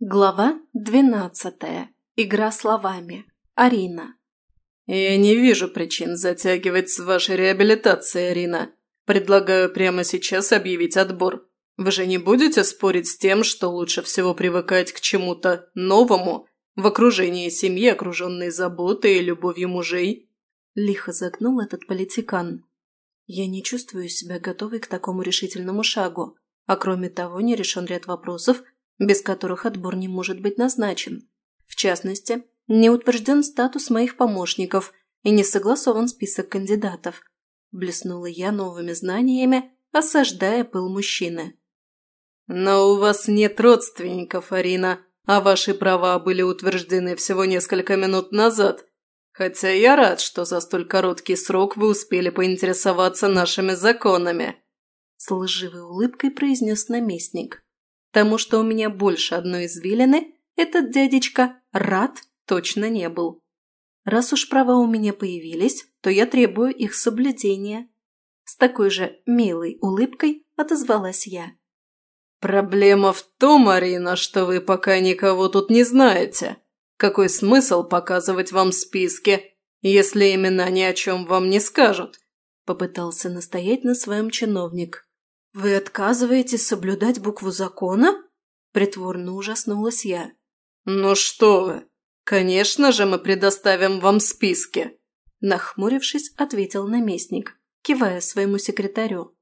Глава двенадцатая. Игра словами. Арина. «Я не вижу причин затягивать с вашей реабилитацией, Арина. Предлагаю прямо сейчас объявить отбор. Вы же не будете спорить с тем, что лучше всего привыкать к чему-то новому в окружении семьи, окруженной заботой и любовью мужей?» Лихо загнул этот политикан. Я не чувствую себя готовой к такому решительному шагу, а кроме того не решен ряд вопросов, без которых отбор не может быть назначен. В частности, не утвержден статус моих помощников и не согласован список кандидатов. Блеснула я новыми знаниями, осаждая пыл мужчины. «Но у вас нет родственников, Арина, а ваши права были утверждены всего несколько минут назад. Хотя я рад, что за столь короткий срок вы успели поинтересоваться нашими законами», с лживой улыбкой произнес наместник. Тому, что у меня больше одной извилины, этот дядечка рад точно не был. Раз уж права у меня появились, то я требую их соблюдения. С такой же милой улыбкой отозвалась я. «Проблема в том, Арина, что вы пока никого тут не знаете. Какой смысл показывать вам списки, если имена ни о чем вам не скажут?» Попытался настоять на своем чиновник. «Вы отказываетесь соблюдать букву закона?» Притворно ужаснулась я. «Ну что вы! Конечно же мы предоставим вам списки!» Нахмурившись, ответил наместник, кивая своему секретарю.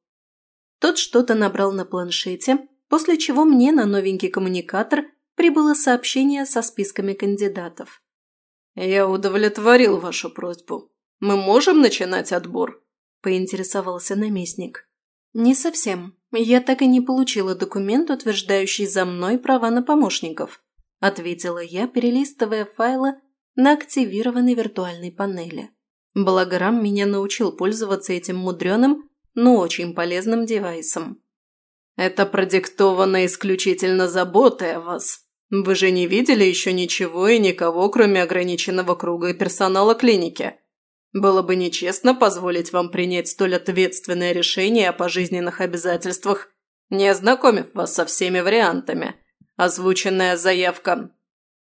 Тот что-то набрал на планшете, после чего мне на новенький коммуникатор прибыло сообщение со списками кандидатов. «Я удовлетворил вашу просьбу. Мы можем начинать отбор?» – поинтересовался наместник. «Не совсем. Я так и не получила документ, утверждающий за мной права на помощников», ответила я, перелистывая файлы на активированной виртуальной панели. Благорам меня научил пользоваться этим мудреным, но очень полезным девайсом. «Это продиктовано исключительно заботой о вас. Вы же не видели еще ничего и никого, кроме ограниченного круга персонала клиники. Было бы нечестно позволить вам принять столь ответственное решение о пожизненных обязательствах, не ознакомив вас со всеми вариантами. Озвученная заявка.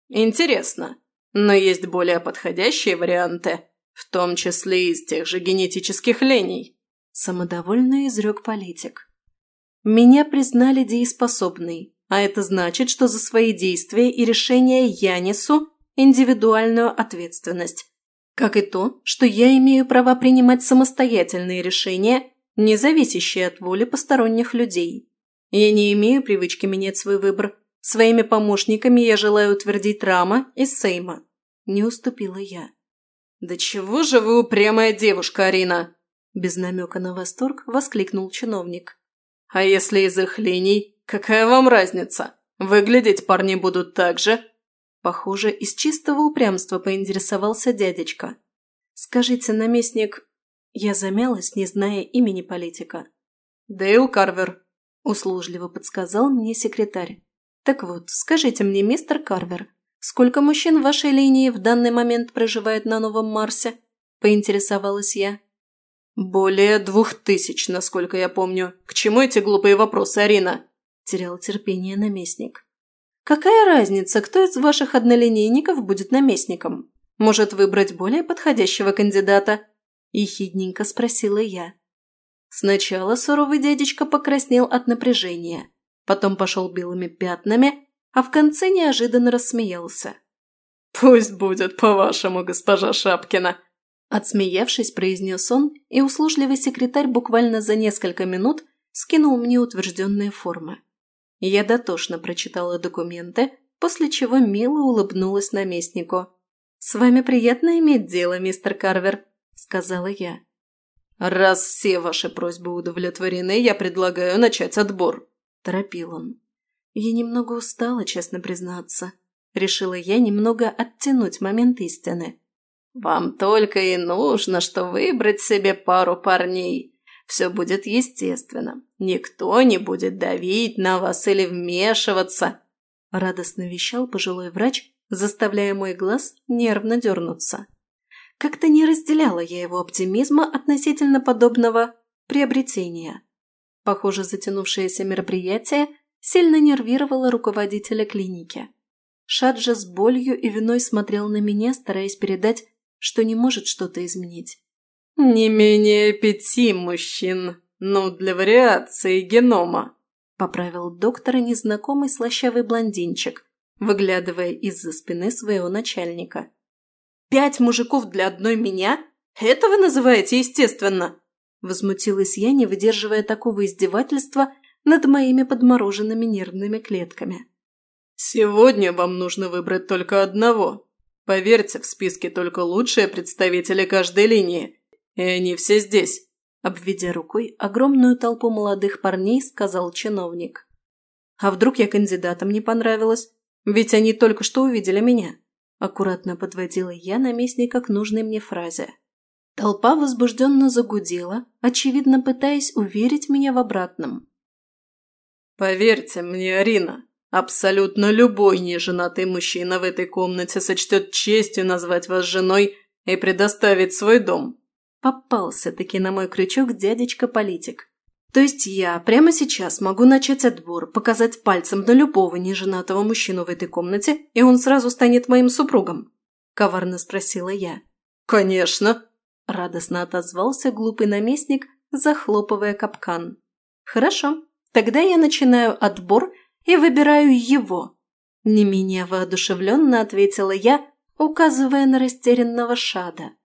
Интересно, но есть более подходящие варианты, в том числе из тех же генетических лений. Самодовольно изрек политик. Меня признали дееспособной, а это значит, что за свои действия и решения я несу индивидуальную ответственность как и то, что я имею право принимать самостоятельные решения, не зависящие от воли посторонних людей. Я не имею привычки менять свой выбор. Своими помощниками я желаю утвердить Рама и Сейма. Не уступила я. «Да чего же вы упрямая девушка, Арина!» Без намека на восторг воскликнул чиновник. «А если из их линий, какая вам разница? Выглядеть парни будут так же, Похоже, из чистого упрямства поинтересовался дядечка. «Скажите, наместник...» Я замялась, не зная имени политика. «Дейл Карвер», – услужливо подсказал мне секретарь. «Так вот, скажите мне, мистер Карвер, сколько мужчин в вашей линии в данный момент проживает на Новом Марсе?» – поинтересовалась я. «Более двух тысяч, насколько я помню. К чему эти глупые вопросы, Арина?» – терял терпение наместник. Какая разница, кто из ваших однолинейников будет наместником? Может выбрать более подходящего кандидата?» – ехидненько спросила я. Сначала суровый дядечка покраснел от напряжения, потом пошел белыми пятнами, а в конце неожиданно рассмеялся. «Пусть будет по-вашему, госпожа Шапкина!» Отсмеявшись, произнес он, и услужливый секретарь буквально за несколько минут скинул мне утвержденные формы. Я дотошно прочитала документы, после чего мило улыбнулась наместнику. «С вами приятно иметь дело, мистер Карвер», – сказала я. «Раз все ваши просьбы удовлетворены, я предлагаю начать отбор», – торопил он. Я немного устала, честно признаться. Решила я немного оттянуть момент истины. «Вам только и нужно, что выбрать себе пару парней», все будет естественно. Никто не будет давить на вас или вмешиваться», – радостно вещал пожилой врач, заставляя мой глаз нервно дернуться. Как-то не разделяла я его оптимизма относительно подобного приобретения. Похоже, затянувшееся мероприятие сильно нервировало руководителя клиники. Шаджа с болью и виной смотрел на меня, стараясь передать, что не может что-то изменить. «Не менее пяти мужчин, ну, для вариации генома», – поправил доктора незнакомый слащавый блондинчик, выглядывая из-за спины своего начальника. «Пять мужиков для одной меня? Это вы называете естественно?» Возмутилась я, не выдерживая такого издевательства над моими подмороженными нервными клетками. «Сегодня вам нужно выбрать только одного. Поверьте, в списке только лучшие представители каждой линии, и они все здесь», обведя рукой огромную толпу молодых парней, сказал чиновник. «А вдруг я кандидатам не понравилась? Ведь они только что увидели меня». Аккуратно подводила я наместника к нужной мне фразе. Толпа возбужденно загудела, очевидно пытаясь уверить меня в обратном. «Поверьте мне, Арина, абсолютно любой неженатый мужчина в этой комнате сочтет честью назвать вас женой и предоставить свой дом». Попался-таки на мой крючок дядечка-политик. То есть я прямо сейчас могу начать отбор, показать пальцем на любого неженатого мужчину в этой комнате, и он сразу станет моим супругом?» – коварно спросила я. «Конечно!» – радостно отозвался глупый наместник, захлопывая капкан. «Хорошо, тогда я начинаю отбор и выбираю его!» Не менее воодушевленно ответила я, указывая на растерянного шада –